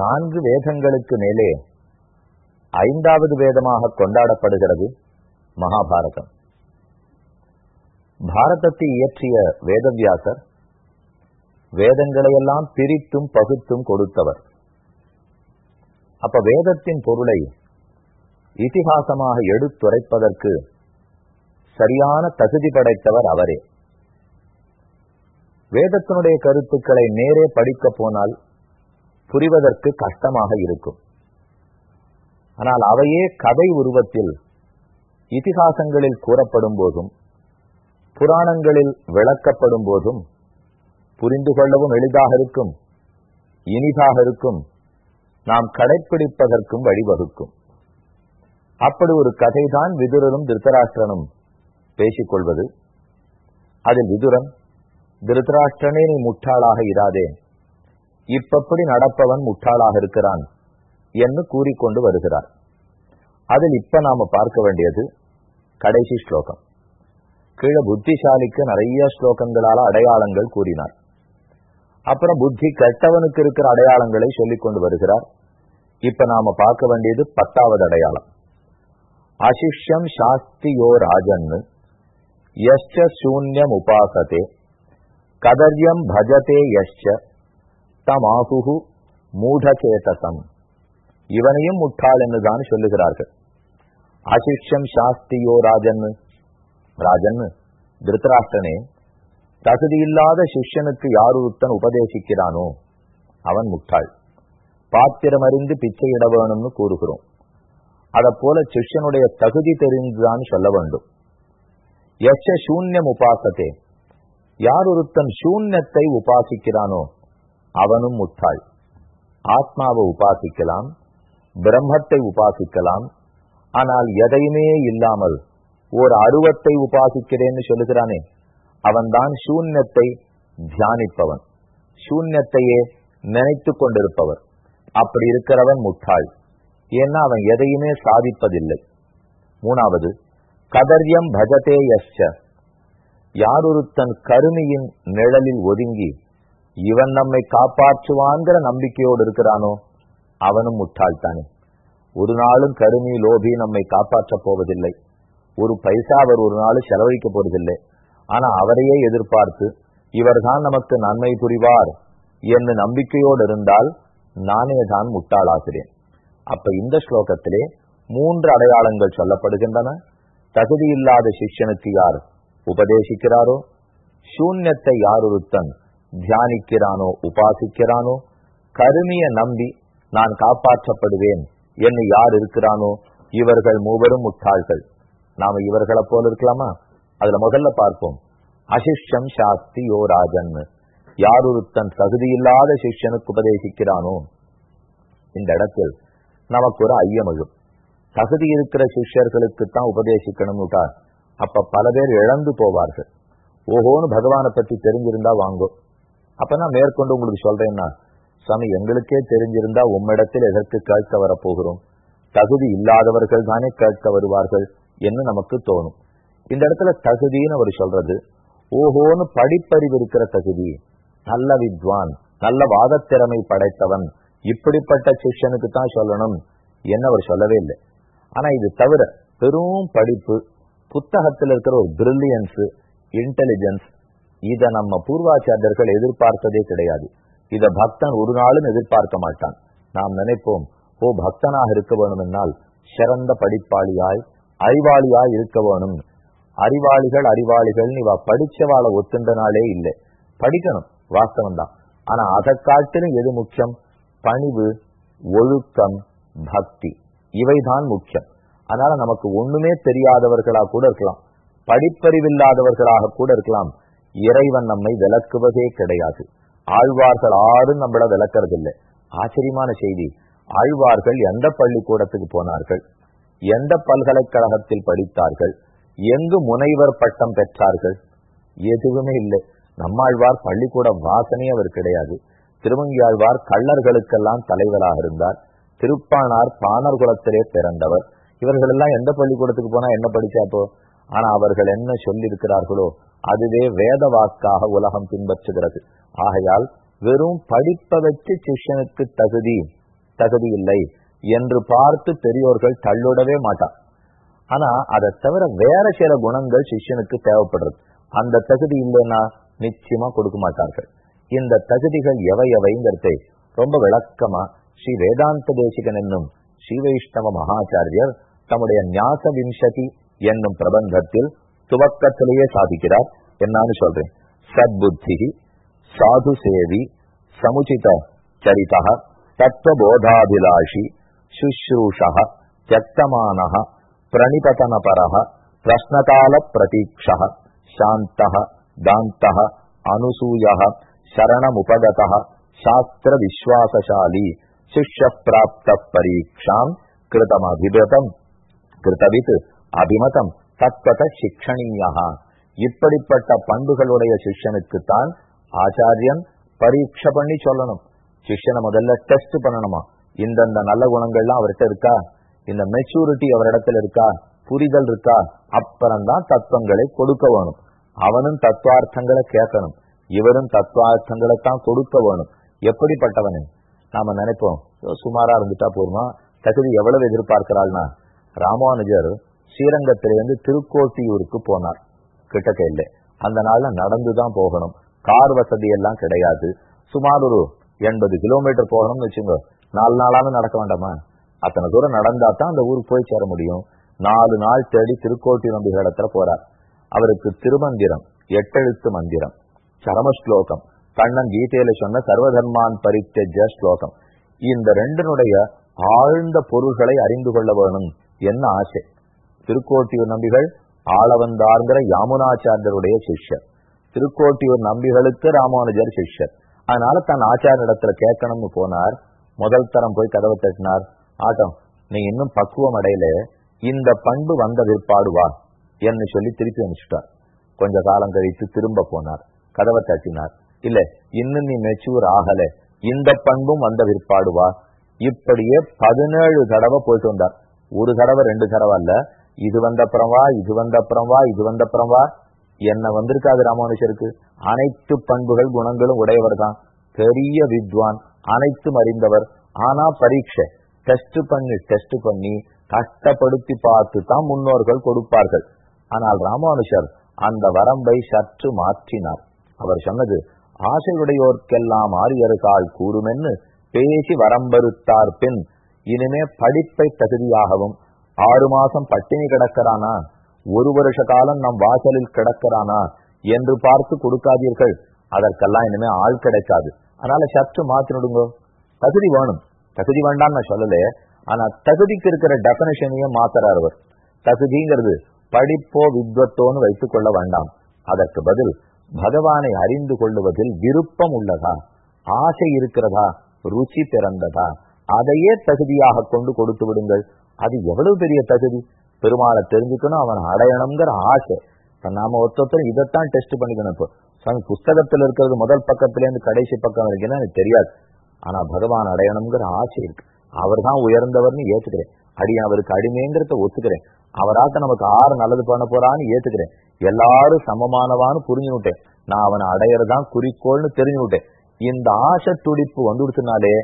நான்கு வேதங்களுக்கு மேலே ஐந்தாவது வேதமாக கொண்டாடப்படுகிறது மகாபாரதம். பாரதத்தை இயற்றிய வேதவியாசர் வேதங்களையெல்லாம் பிரித்தும் பகுத்தும் கொடுத்தவர். அப்ப வேதத்தின் பொருளை இதிகாசமாக எடுத்துரைப்பதற்கு சரியான தகுதி படைத்தவர் அவரே. வேதத்தினுடைய கருத்துக்களை நேரே படிக்க போனால் புரிவதற்கு கஷ்டமாக இருக்கும். ஆனால் அவையே கதை உருவத்தில் இதிகாசங்களில் கூறப்படும் போதும் புராணங்களில் விளக்கப்படும் போதும் புரிந்து கொள்ளவும் எளிதாக இருக்கும் இனிதாக இருக்கும் நாம் கடைப்பிடிப்பதற்கும் வழிவகுக்கும். அப்படி ஒரு கதைதான் விதுரனும் திருத்தராஷ்டிரனும் பேசிக்கொள்வது அதில் விதுரன் திருத்தராஷ்டிரனே நீ முட்டாளாக இராதே இப்பப்படி நடப்பவன் முட்டாளாக இருக்கிறான் என்று கூறிக்கொண்டு வருகிறார். அதில் இப்ப நாம பார்க்க வேண்டியது கடைசி ஸ்லோகம். கீழே புத்திசாலிக்கு நிறைய ஸ்லோகங்களால அடையாளங்கள் கூறினார். அப்புறம் புத்தி கெட்டவனுக்கு இருக்கிற அடையாளங்களை சொல்லிக் கொண்டு வருகிறார். இப்ப நாம பார்க்க வேண்டியது பத்தாவது அடையாளம். அசிஷ்யம் சாஸ்தியோ ராஜன் யஷ்ச சூன்யம் உபாசதே கதர்யம் பஜதே யஷ்ச தமாகுகு மூடகேதசம் இவனையும் முட்டாள் என்றுதான் சொல்லுகிறார்கள். அசிஷ்யம் சாஸ்தியோ ராஜன் ராஜன் திருத்தராஷ்டனே தகுதியில்லாத சிஷ்யனுக்கு யாருத்தன் உபதேசிக்கிறானோ அவன் முட்டாள். பாத்திரம் அறிந்து பிச்சையிட வேணும்னு கூறுகிறோம். அத போல சிஷ்யனுடைய தகுதி தெரிந்துதான் சொல்ல வேண்டும். எச்ச சூன்யம் உபாசத்தே யார் ஒருத்தன் சூன்யத்தை உபாசிக்கிறானோ அவனும் முட்டாள். ஆத்மாவை உபாசிக்கலாம் பிரம்மத்தை உபாசிக்கலாம் ஆனால் எதையுமே இல்லாமல் ஒரு அருவத்தை உபாசிக்கிறேன்னு சொல்லுகிறானே அவன்தான் சூன்யத்தை தியானிப்பவன். சூன்யத்தையே நினைத்து கொண்டிருப்பவர். அப்படி இருக்கிறவன் முட்டாள். ஏன்னா அவன் எதையுமே சாதிப்பதில்லை. மூணாவது கதர்யம் பஜதே யஸ்ச யாரொருத்தன் கருமையின் நிழலில் ஒதுங்கி இவன் நம்மை காப்பாற்றுவான்கிற நம்பிக்கையோடு இருக்கிறானோ அவனும் முட்டாள்தானே. ஒரு நாளும் கருமி லோபி நம்மை காப்பாற்றப் போவதில்லை. ஒரு பைசா அவர் ஒரு நாள் செலவழிக்க போவதில்லை ஆனா அவரையே எதிர்பார்த்து இவர்தான் நமக்கு நன்மை புரிவார் என்று நம்பிக்கையோடு இருந்தால் நானே தான் முட்டாளாகிறேன். அப்ப இந்த ஸ்லோகத்திலே மூன்று அடையாளங்கள் சொல்லப்படுகின்றன. தகுதியில்லாத சிஷ்யனுக்கு யார் உபதேசிக்கிறாரோ? சூன்யத்தை யார் ஒருத்தன் தியானிக்கிறானோ உபாசிக்கிறானோ கருமிய நம்பி நான் காப்பாற்றப்படுவேன் என்று யார் இருக்கிறானோ இவர்கள் மூவரும் முட்டாள்கள். நாம இவர்களை போல இருக்கலாமா? அதுல முதல்ல பார்ப்போம். அசிஷ்யம் சாஸ்தி யோ ராஜன். யார் ஒருத்தன் தகுதியில்லாத சிஷ்யனுக்கு உபதேசிக்கிறானோ? இந்த இடத்தில் நமக்கு ஒரு ஐயம் எழும். தகுதி இருக்கிற சிஷ்யர்களுக்கு தான் உபதேசிக்கணும்னுட்டா அப்ப பல பேர் இழந்து போவார்கள். ஓஹோன்னு பகவானை பத்தி தெரிஞ்சிருந்தா வாங்கும் அப்ப நான் மேற்கொண்டு உங்களுக்கு சொல்றேன்னா சாமி எங்களுக்கே தெரிஞ்சிருந்தா உம்மிடத்தில் எதற்கு கேட்க வரப்போகிறோம்? தகுதி இல்லாதவர்கள் தானே கேட்க வருவார்கள் என்று நமக்கு தோணும். இந்த இடத்துல தகுதின்னு அவர் சொல்றது ஓஹோன்னு படிப்பறிவு இருக்கிற தகுதி நல்ல வித்வான் நல்ல வாதத்திறமை படைத்தவன் இப்படிப்பட்ட சிஷ்யனுக்கு தான் சொல்லணும் என்ன அவர் சொல்லவே இல்லை. ஆனா இது தவிர பெரும் படிப்பு புத்தகத்தில் இருக்கிற ஒரு பிரில்லியன்ஸ் இன்டெலிஜென்ஸ் இத நம்ம பூர்வாச்சாரியர்கள் எதிர்பார்த்ததே கிடையாது. இத பக்தன் ஒரு நாளும் எதிர்பார்க்க மாட்டான். நாம் நினைப்போம் ஓ பக்தனாக இருக்க வேணுமென்னால் சிறந்த படிப்பாளியாய் அறிவாளியாய் இருக்க வேணும். அறிவாளிகள் அறிவாளிகள் இவ படிச்சவாளை ஒத்துண்டனாலே இல்லை. படிக்கணும் வாஸ்தவம் தான். ஆனா அதை காட்டிலும் எது முக்கியம்? பணிவு ஒழுக்கம் பக்தி. இவைதான் முக்கியம். அதனால நமக்கு ஒண்ணுமே தெரியாதவர்களா கூட இருக்கலாம். படிப்பறிவில்லாதவர்களாக கூட இருக்கலாம். இறைவன் நம்மை விளக்குவதே கிடையாது. ஆழ்வார்கள் ஆறும் நம்மள விளக்கறதில்லை. ஆச்சரியமான செய்தி. ஆழ்வார்கள் எந்த பள்ளிக்கூடத்துக்கு போனார்கள்? எந்த பல்கலைக்கழகத்தில் படித்தார்கள்? எங்கு முனைவர் பட்டம் பெற்றார்கள்? எதுவுமே இல்லை. நம்மாழ்வார் பள்ளிக்கூட வாசனை அவர் கிடையாது. திருமங்கியாழ்வார் கள்ளர்களுக்கெல்லாம் தலைவராக இருந்தார். திருப்பானார் பாணர் குலத்திலே பிறந்தவர். இவர்கள் எல்லாம் எந்த பள்ளிக்கூடத்துக்கு போனா என்ன படிச்சாப்போ ஆனா அவர்கள் என்ன சொல்லியிருக்கிறார்களோ அதுவே வேத வாக்காக உலகம் பின்பற்றுகிறது. ஆகையால் வெறும் படிப்பதற்கு வச்சு சிஷ்யனுக்கு தகுதி தகுதி இல்லை என்று பார்த்து பெரியோர்கள் தள்ளுடவே மாட்டான் ஆனா அதை தவிர வேற சில குணங்கள் சிஷ்யனுக்கு தேவைப்படுறது. அந்த தகுதி இல்லைன்னா நிச்சயமா கொடுக்க மாட்டார்கள். இந்த தகுதிகள் எவை எவைங்கிறதை ரொம்ப விளக்கமா ஸ்ரீ வேதாந்த தேசிகன் என்னும் ஸ்ரீ வைஷ்ணவ மகாச்சாரியர் தம்முடைய ஞாச விம்சதி என்னும் பிரபந்தத்தில் துவக்கத்திலேயே சாதிக்கிறார் என்னன்னு சொல்றேன் சத்புத்தி சாது சேவி சமுச்சித சரிதா தத்துவபோதாபிலாஷி சுஷ்ரூஷா தியக்தமான பிரணிபதனபர பிரஸ்னகால பிரதீட்ச சாந்த தாந்த அனுசூய சரணமுபகத சாஸ்திர விஸ்வாசசாலி சிஷ்ய பிராப்த பரீட்சாம் கிருதமபிபதம் கிருதவித் அபிமதம். தத்வத சிக்ஷணியா இப்படிப்பட்ட பண்புகளுடைய சிஷ்யனுக்குத்தான் ஆச்சாரியன் பரீட்சை பண்ணி சொல்லணும். சிஷ்யனை முதல்ல டெஸ்ட் பண்ணணுமா? இந்தந்த நல்ல குணங்கள்லாம் அவர்கிட்ட இருக்கா? இந்த மெச்சூரிட்டி அவரிடத்துல இருக்கா? புரிதல் இருக்கா? அப்புறம்தான் தத்துவங்களை கொடுக்க வேணும். அவனும் தத்துவார்த்தங்களை கேட்கணும். இவரும் தத்துவார்த்தங்களை தான் கொடுக்க வேணும். எப்படிப்பட்டவனு? நாம நினைப்போம். சுமாரா இருந்துட்டா போருமா தகுதி எவ்வளவு எதிர்பார்க்கிறாள்னா? ராமானுஜர் ஸ்ரீரங்கத்திலிருந்து திருக்கோட்டியூருக்கு போனார். கிட்டக்க இல்லை அந்த நாள்ல நடந்துதான் போகணும். கார் வசதி எல்லாம் கிடையாது. சுமார் ஒரு எண்பது கிலோமீட்டர் போகணும்னு வச்சுங்க. நாலு நாளாலும் நடக்க வேண்டாமா? அத்தனை தூரம் நடந்தா தான் அந்த ஊருக்கு போய் சேர முடியும். நாலு நாள் தேடி திருக்கோட்டி நம்பிகள் இடத்துல போறார். அவருக்கு திருமந்திரம் எட்டெழுத்து மந்திரம் சரம ஸ்லோகம் கண்ணன் கீதையில சொன்ன சர்வதர்மான் பரித்தஜ ஸ்லோகம் இந்த ரெண்டினுடைய ஆழ்ந்த பொருள்களை அறிந்து கொள்ள வேணும் என்ன ஆசை. திருக்கோட்டியூர் நம்பிகள் ஆளவந்தார்ங்கிற யாமுனாச்சாரியருடைய சிஷ்யர். திருக்கோட்டியூர் நம்பிகளுக்கு ராமானுஜர் சிஷ்யர். அதனால தன் ஆச்சார இடத்துல கேட்கணும்னு போனார். முதல் தரம் போய் கதவை தட்டினார். ஆட்டம் நீ இன்னும் பக்குவம் அடையில. இந்த பண்பு வந்த விற்பாடு வா என்று சொல்லி திருப்பி அனுப்பிச்சுட்டார். கொஞ்ச காலம் கழித்து திரும்ப போனார். கதவை தட்டினார். இல்ல இன்னும் நீ மெச்சூர் ஆகல. இந்த பண்பும் வந்த விற்பாடு வா. இப்படியே பதினேழு தடவை போயிட்டு வந்தார். ஒரு தடவை ரெண்டு தடவை அல்ல இது வந்தப்புறம் வா இது வந்தப்புறம் வா இது வந்தப்புறம் வா. என்ன வந்திருக்காது ராமானுஷருக்கு? அனைத்து பண்புகள் குணங்களும் உடையவர் தான் பெரிய வித்வான் அனைத்தும் அறிந்தவர். ஆனா பரீட்சை டெஸ்ட் பண்ணி டெஸ்ட் பண்ணி கஷ்டப்படுத்தி பார்த்து தான் முன்னோர்கள் கொடுப்பார்கள். ஆனால் ராமானுஷர் அந்த வரம்பை சற்று மாற்றினார். அவர் சொன்னது ஆசையுடையோர்க்கெல்லாம் ஆரியர்கள் கூறுமென்னு பேசி வரம்பறுத்தார் பின் இனிமே படிப்பை தகுதியாகவும் ஆறு மாசம் பட்டினி கிடக்கிறானா? ஒரு வருஷ காலம் நம் வாசலில் கிடக்கிறானா? என்று பார்த்து கொடுக்காதீர்கள். அதற்கெல்லாம் இனிமே ஆள் கிடைக்காது. அதனால சற்று மாத்தினுடுங்க தகுதி வேணும். தகுதி வேண்டாம் நான் சொல்லல. ஆனா தகுதிக்கு இருக்கிற டெபனிஷனையும் மாத்துறார் அவர். தகுதிங்கிறது படிப்போ வித்வத்தோன்னு வைத்துக் கொள்ள வேண்டாம். அதற்கு பதில் பகவானை அறிந்து கொள்ளுவதில் விருப்பம் உள்ளதா? ஆசை இருக்கிறதா? ருச்சி பிறந்ததா? அதையே தகுதியாக கொண்டு கொடுத்து விடுங்கள். அது எவ்வளவு பெரிய தகுதி? பெருமாளை தெரிஞ்சுக்கணும் அவன் அடையணுங்கிற ஆசை. இப்ப நாம ஒருத்தர் இதைத்தான் டெஸ்ட் பண்ணிக்கணும் இப்போ. சாமி புஸ்தகத்துல இருக்கிறது முதல் பக்கத்துல இருந்து கடைசி பக்கம் வரைக்கும் எனக்கு தெரியாது. ஆனா பகவான் அடையணுங்கிற ஆசை இருக்கு. அவர் தான் உயர்ந்தவர்னு ஏத்துக்கிறேன். அடி அவருக்கு அடிமைங்கிறத ஒத்துக்கிறேன். அவராக நமக்கு ஆறு நல்லது பண்ண போறான்னு ஏத்துக்கிறேன். எல்லாரும் சமமானவான்னு புரிஞ்சு விட்டேன் நான் அவனை அடையறதான் குறிக்கோள்னு தெரிஞ்சு விட்டேன் இந்த ஆசை துடிப்பு வந்துடுச்சுனாலே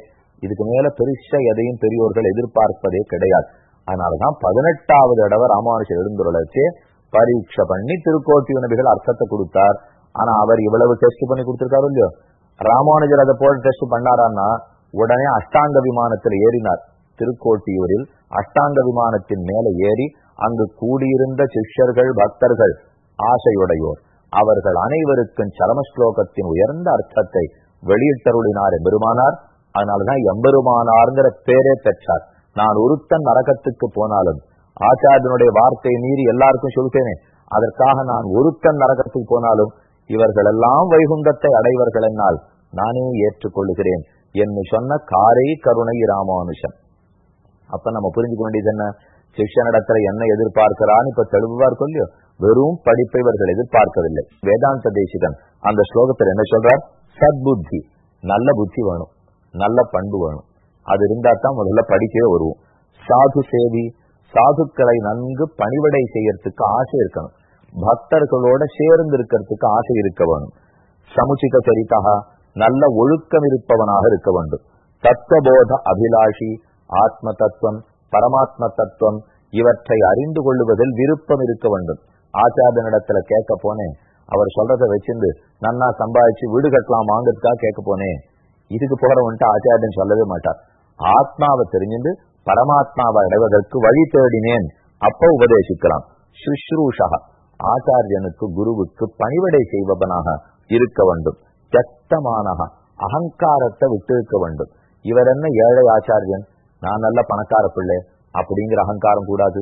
இதுக்கு மேல பெருசா எதையும் பெரியோர்கள் எதிர்பார்ப்பதே கிடையாது. அதனாலதான் பதினெட்டாவது தடவை ராமானுஷர் எழுந்துள்ளச்சு பரீட்சை பண்ணி திருக்கோட்டி நபிகள் அர்த்தத்தை கொடுத்தார். ஆனா அவர் இவ்வளவு டெஸ்ட் பண்ணி கொடுத்திருக்காரு இல்லையோ? ராமானுஜர் அதை போல டெஸ்ட் பண்ணாரான்னா உடனே அஷ்டாங்க விமானத்தில் ஏறினார். திருக்கோட்டியூரில் அஷ்டாங்க விமானத்தின் மேல ஏறி அங்கு கூடியிருந்த சிஷ்யர்கள் பக்தர்கள் ஆசையுடையோர் அவர்கள் அனைவருக்கும் சரமஸ்லோகத்தின் உயர்ந்த அர்த்தத்தை வெளியிட்டருளினார் எம்பெருமானார். அதனாலதான் எம்பெருமானார்ங்கிற பேரே பெற்றார். நான் ஒருத்தன் நரகத்துக்கு போனாலும் ஆச்சாரியனுடைய வார்த்தையை மீறி எல்லாருக்கும் சொல்லிட்டேனே அதற்காக நான் ஒருத்தன் நரகத்துக்கு போனாலும் இவர்கள் எல்லாம் வைகுந்தத்தை அடைவர்கள் என்னால் நானே ஏற்றுக்கொள்ளுகிறேன் என்று சொன்ன காரை கருணை ராமானுஷன் அப்ப நம்ம புரிஞ்சுக்க வேண்டியது என்ன? சிஷ்யனிடத்துல என்ன எதிர்பார்க்கிறான்னு இப்ப தெளிவா இருக்கும் இல்லையோ வெறும் படிப்பை இவர்கள் எதிர்பார்க்கவில்லை. வேதாந்த தேசிகன் அந்த ஸ்லோகத்தில் என்ன சொல்றார்? சத்புத்தி. நல்ல புத்தி வேணும். நல்ல பண்பு வேணும். அது இருந்தா தான் முதல்ல படிக்கவே வருவோம். சாது சேவி சாதுக்களை நன்கு பணிவிடை செய்யறதுக்கு ஆசை இருக்கணும். பக்தர்களோட சேர்ந்து இருக்கிறதுக்கு ஆசை இருக்க வேணும் சமுச்சித சரிதாக நல்ல ஒழுக்கம் இருப்பவனாக இருக்க வேண்டும். தத்துவபோத அபிலாஷி ஆத்ம தத்துவம் பரமாத்ம தத்துவம் இவற்றை அறிந்து கொள்ளுவதில் விருப்பம் இருக்க வேண்டும். ஆச்சாரியனிடத்துல கேட்க போனேன். அவர் சொல்றதை வச்சிருந்து நன்னா சம்பாதிச்சு வீடு கட்டலாம் வாங்கறதுக்காக கேட்க போனேன். இதுக்கு போறவன்ட்டு ஆச்சாரியன் சொல்லவே மாட்டார். ஆத்மாவை தெரிஞ்சுட்டு பரமாத்மாவை அடைவதற்கு வழி தேடினேன். அப்ப உபதேசிக்கலாம். சுஷ்ரூஷா. ஆச்சாரியனுக்கு குருவுக்கு பணிவடை செய்பவனாக இருக்க வேண்டும். சத்தமானக அகங்காரத்தை விட்டு இருக்க வேண்டும். இவர் என்ன ஏழை ஆச்சாரியன்? நான் நல்ல பணக்கார பிள்ளை. அப்படிங்கிற அகங்காரம் கூடாது.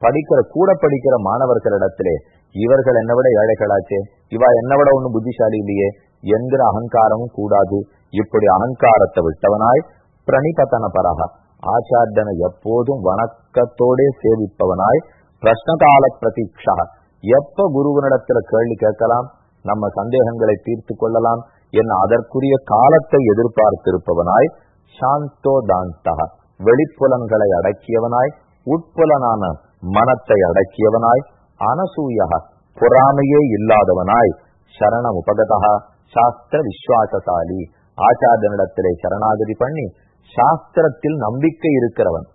படிக்கிற கூட படிக்கிற மாணவர்களிடத்திலே இவர்கள் என்ன விட ஏழைகளாச்சே. இவா என்ன விட ஒண்ணும் புத்திசாலி இல்லையே. என்கிற அகங்காரமும் கூடாது. இப்படி அகங்காரத்தை விட்டவனாய் பிரணிபதன பரக ஆச்சாரியனை எப்போதும் வணக்கத்தோடே சேவிப்பவனாய் பிரஷ்னகால பிரதீட்சா எப்ப குருவனிடத்துல கேள்வி கேட்கலாம்? நம்ம சந்தேகங்களை தீர்த்து கொள்ளலாம் என் அதற்குரிய காலத்தை எதிர்பார்த்திருப்பவனாய் சாந்தோ தாந்தா வெளிப்புலன்களை அடக்கியவனாய் உட்புலனான மனத்தை அடக்கியவனாய் அனசூயா பொறாமையே இல்லாதவனாய் சரணம் உபகதா சாஸ்திர விஸ்வாசசாலி. ஆச்சாரியனிடத்திலே சரணாகதி பண்ணி சாஸ்திரத்தில் நம்பிக்கை இருக்கிறவன்.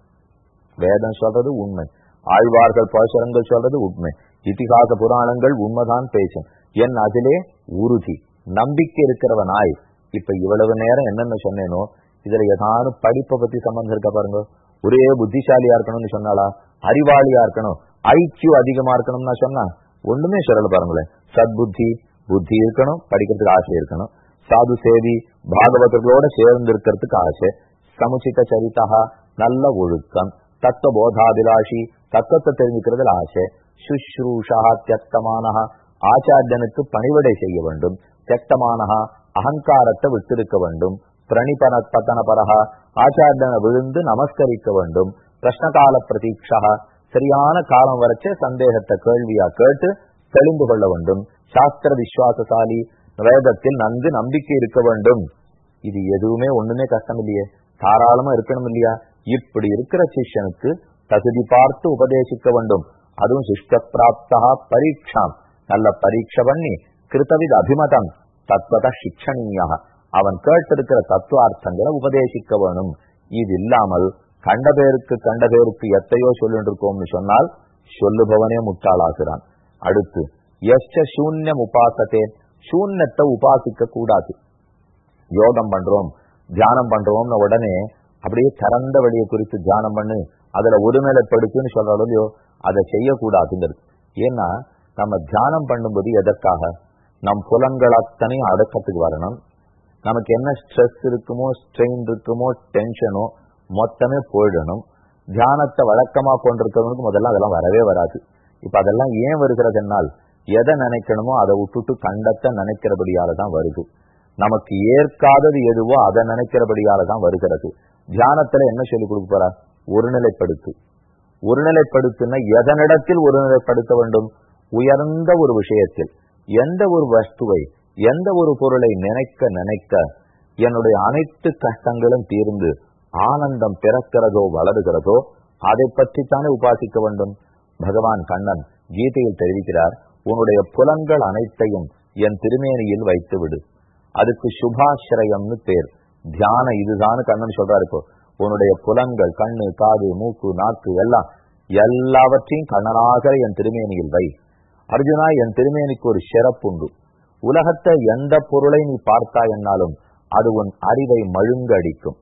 வேதம் சொல்றது உண்மை. ஆழ்வார்கள் பாசுரங்கள் சொல்றது உண்மை. இத்திகாச புராணங்கள் உண்மைதான் பேசும். என் அதிலே உறுதி. நம்பிக்கை இருக்கிறவனாய். இப்ப இவ்வளவு நேரம் என்னென்ன சொன்னேனோ இதுல ஏதாவது படிப்பை பத்தி சம்பந்தம் இருக்க பாருங்க. ஒரே புத்திசாலியா இருக்கணும்னு சொன்னாலா அறிவாளியா இருக்கணும். ஐக்கியூ அதிகமா இருக்கணும்னா சொன்னா? ஒண்ணுமே சொல்லல பாருங்களேன். சத்புத்தி புத்தி இருக்கணும் படிக்கிறதுக்கு ஆசை இருக்கணும். சாது சேவி பாகவதர்களோட சேர்ந்து இருக்கிறதுக்கு ஆசை. சமுச்சித சரிதா நல்ல ஒழுக்கம் தத்துவ போதாபிலாஷி தத்துவத்தை தெரிஞ்சுக்கிறதுல ஆசை. சுஷ்ரூஷா தியக்தமானஹா. ஆச்சாரியனுக்கு பணிவிடை செய்ய வேண்டும். தியக்தமானஹா அகங்காரத்தை விட்டிருக்க வேண்டும். பிரணிபன பத்தன ஆச்சாரியனை விழுந்து நமஸ்கரிக்க வேண்டும். பிரஷ்னகால பிரதீட்சா சரியான காலம் வரைச்சே சந்தேகத்தை கேள்வியா கேட்டு தெளிந்து கொள்ள வேண்டும். சாஸ்திர விசுவாசசாலி வேதத்தில் நன்கு நம்பிக்கை இருக்க வேண்டும். இது எதுவுமே ஒண்ணுமே கஷ்டம் இல்லையே தாராளமா இருக்கணும் இல்லையா இப்படி இருக்கிற சிஷ்யனுக்கு தகுதி பார்த்து உபதேசிக்க வேண்டும். அதுவும் சிஷ்ட பிராப்தா பரீட்சாம். நல்ல பரீட்சை பண்ணி கிருத்தவித அபிமதம். தத்வத சிக்ஷணீயாக அவன் கேட்டிருக்கிற தத்துவார்த்தங்களை உபதேசிக்க வேணும். இது இல்லாமல் கண்ட பேருக்கு கண்ட பேருக்கு எத்தையோ சொல்லிட்டு இருக்கோம்னு சொன்னால் சொல்லுபவனே முட்டாளாகிறான். அடுத்து எச்ச சூன்யம் உபாசத்தே சூன்யத்தை உபாசிக்க கூடாது யோகம் பண்றோம். தியானம் பண்றோம்னு உடனே அப்படியே திறந்த வழியை குறித்து தியானம் பண்ணு அதுல ஒருநிலைப்படுத்துன்னு சொல்றாலும் இல்லையோ அதை செய்யக்கூடாதுங்கிறது. ஏன்னா நம்ம தியானம் பண்ணும்போது எதற்காக? நம் புலங்கள் அத்தனையும் அடக்கத்துக்கு வரணும். நமக்கு என்ன ஸ்ட்ரெஸ் இருக்குமோ ஸ்ட்ரெயின் இருக்குமோ டென்ஷனோ மொத்தமே போயிடணும். தியானத்தை வழக்கமா கொண்டிருக்கிறவனுக்கு முதல்ல அதெல்லாம் வரவே வராது. இப்ப அதெல்லாம் ஏன் வருகிறது என்னால்? எதை நினைக்கணுமோ அதை விட்டுட்டு கண்டத்தை நினைக்கிறபடியால தான் வருது. நமக்கு ஏற்காதது எதுவோ அதை நினைக்கிறபடியால தான் வருகிறது. தியானத்துல என்ன சொல்லி கொடுக்க ஒருநிலைப்படுத்து. ஒருநிலைப்படுத்துன்னா எதனிடத்தில் ஒருநிலைப்படுத்த வேண்டும்? உயர்ந்த ஒரு விஷயத்தில். எந்த ஒரு வஸ்துவை எந்த ஒரு பொருளை நினைக்க நினைக்க என்னுடைய அனைத்து கஷ்டங்களும் தீர்ந்து ஆனந்தம் பிறக்கிறதோ வளருகிறதோ அதை பற்றித்தானே உபாசிக்க வேண்டும்? பகவான் கண்ணன் கீதையில் தெரிவிக்கிறார் உன்னுடைய புலன்கள் அனைத்தையும் என் திருமேனியில் வைத்து விடு அதுக்கு சுபாசிரயம்னு பேர். தியானம் இதுதான் கண்ணன் சொல்றாரு இப்போ. உன்னுடைய புலங்கள் கண்ணு காது மூக்கு நாக்கு எல்லாம் எல்லாவற்றையும் கண்ணனாக என் திருமேனியில் வை. அர்ஜுனா என் திருமேனிக்கு ஒரு சிறப்புண்டு உலகத்தை எந்த பொருளை நீ பார்த்தா என்னாலும் அது உன் அறிவை மழுங்கடிக்கும்.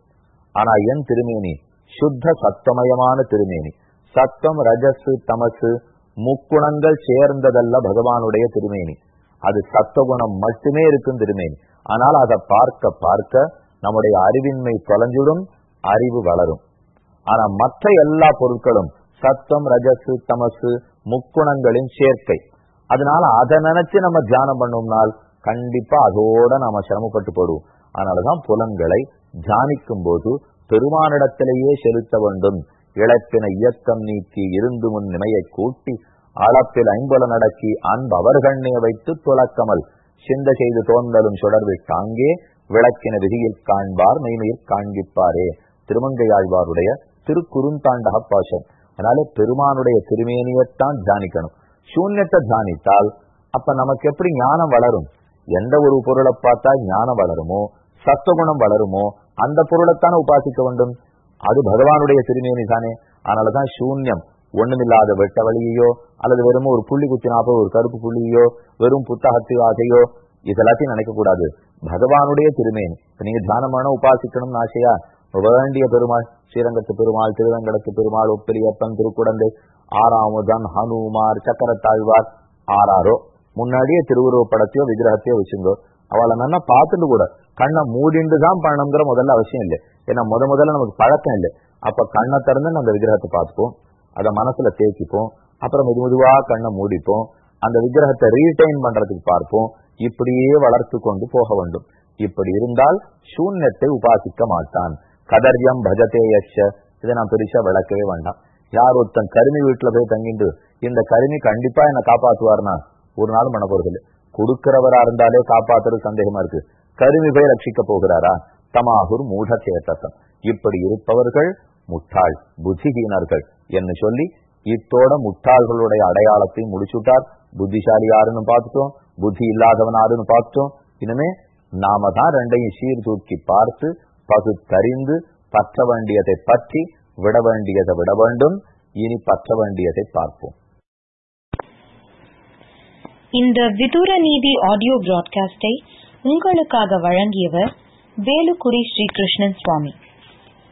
ஆனா என் திருமேனி சுத்த சத்தமயமான திருமேனி சத்தம் ரஜசு தமசு முக்குணங்கள் சேர்ந்ததல்ல பகவானுடைய திருமேனி. அது சத்தகுணம் மட்டுமே இருக்கும் திருமேனி. ஆனால் அதை பார்க்க பார்க்க நம்முடைய அறிவின்மை தொலைஞ்சிடும் அறிவு வளரும். ஆனா மற்ற எல்லா பொருட்களும் சத்தம் ரஜசு தமசு முக்குணங்களின் சேர்க்கை. அதனால அதை நினைச்சு நம்ம தியானம் பண்ணோம்னால் கண்டிப்பா அதோட நாம சிரமப்பட்டு போடுவோம் அதனாலதான் புலன்களை தியானிக்கும் போது பெருமானிடத்திலேயே செலுத்த வேண்டும். இழப்பின இயக்கம் நீக்கி இருந்து முன் நிமையை கூட்டி அளப்பில் ஐம்பல நடக்கி அன்பு வைத்து துளக்கமல் சிந்த செய்து தோன்றலும் சுடர்விட்டாங்கே விளக்கின விதியில் காண்பார் மெய்மையில் காண்பிப்பாரே. திருமங்கையாழ்வாருடைய திருக்குறுந்தாண்டக பாசம் அதனால பெருமானுடைய திருமேனியத்தான் தியானிக்கணும். சூன்யத்தை தியானித்தால் அப்ப நமக்கு எப்படி ஞானம் வளரும்? எந்த ஒரு பொருளை பார்த்தா ஞானம் வளருமோ? சத்துவகுணம் வளருமோ? அந்த பொருளைத்தானே உபாசிக்க வேண்டும்? அது பகவானுடைய திருமேனி தானே. அதனாலதான் சூன்யம். ஒண்ணுமில்லாத வெட்ட வழியையோ அல்லது வெறும் ஒரு புள்ளி குத்தினாப்போ ஒரு கருப்பு புள்ளியோ வெறும் புத்தகத்திவாசையோ இதெல்லாத்தையும் நினைக்கக்கூடாது. பகவானுடைய திருமேனி. இப்ப நீங்க தியானமான உபாசிக்கணும்னு ஆசையா? வேண்டிய பெருமாள் ஸ்ரீரங்கத்து பெருமாள் திருவங்கடத்து பெருமாள் ஒப்பிலியப்பன் திருக்குடந்தை ஆறாமுதன் ஹனுமார் சக்கரத்தாழ்வார் ஆறாரோ. முன்னாடியே திருவுருவ படத்தையோ விக்கிரகத்தையோ வச்சுங்கோ. அவளை நல்லா பார்த்துட்டு கூட கண்ணை மூடிண்டு தான் பண்ணணுங்கிற முதல்ல அவசியம் இல்லை. ஏன்னா முத முதல்ல நமக்கு பழக்கம் இல்லை. அப்ப கண்ணை திறந்து அந்த விக்கிரகத்தை பார்த்துப்போம். அதை மனசுல தேய்ச்சிப்போம். அப்புறம் மெது மெதுவா கண்ணை மூடிப்போம். அந்த விக்கிரகத்தை ரீடைன் பண்றதுக்கு பார்ப்போம். இப்படியே வளர்த்து கொண்டு போக வேண்டும். இப்படி இருந்தால் சூன்யத்தை உபாசிக்க மாட்டான். கதர்யம் பஜதே யஷ இதை நான் பெருசா விளக்கவே வேண்டாம். யார் ஒருத்தன் கருமி வீட்டுல போய் தங்கிட்டு இந்த கருமி கண்டிப்பா என்ன காப்பாத்துவார்னா ஒரு நாள் பண்ண போறது இல்லை. கொடுக்கிறவரா இருந்தாலே காப்பாத்துறது சந்தேகமா இருக்கு. கருமி போய் ரட்சிக்க போகிறாரா? தமாகுர் மூட சேத்தசம் இப்படி இருப்பவர்கள் முட்டாள் புத்திஹீனர்கள். என்று சொல்லி இத்தோட முட்டாள்களுடைய அடையாளத்தை முடிச்சுட்டார். புத்திசாலி யாருன்னு பார்த்துட்டோம். புத்தி இல்லாதவன் யாருன்னு பார்த்துட்டோம். இனிமே நாம தான் ரெண்டையும் சீர்தூக்கி பார்த்து பகுத்தறிந்து பற்ற வேண்டியதை பற்றி விட வேண்டியதை விட வேண்டும். இனி பற்ற வேண்டியதை பார்ப்போம். இந்த விதுர நீதி ஆடியோ பிராட்காஸ்டை உங்களுக்காக வழங்கியவர் வேலுக்குடி ஸ்ரீகிருஷ்ணன் சுவாமி.